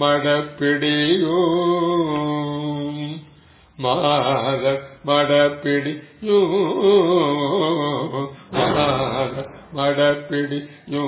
മടപ്പിടിയോ മാല മടപ്പിടിയോ മാല മടപ്പിടിയോ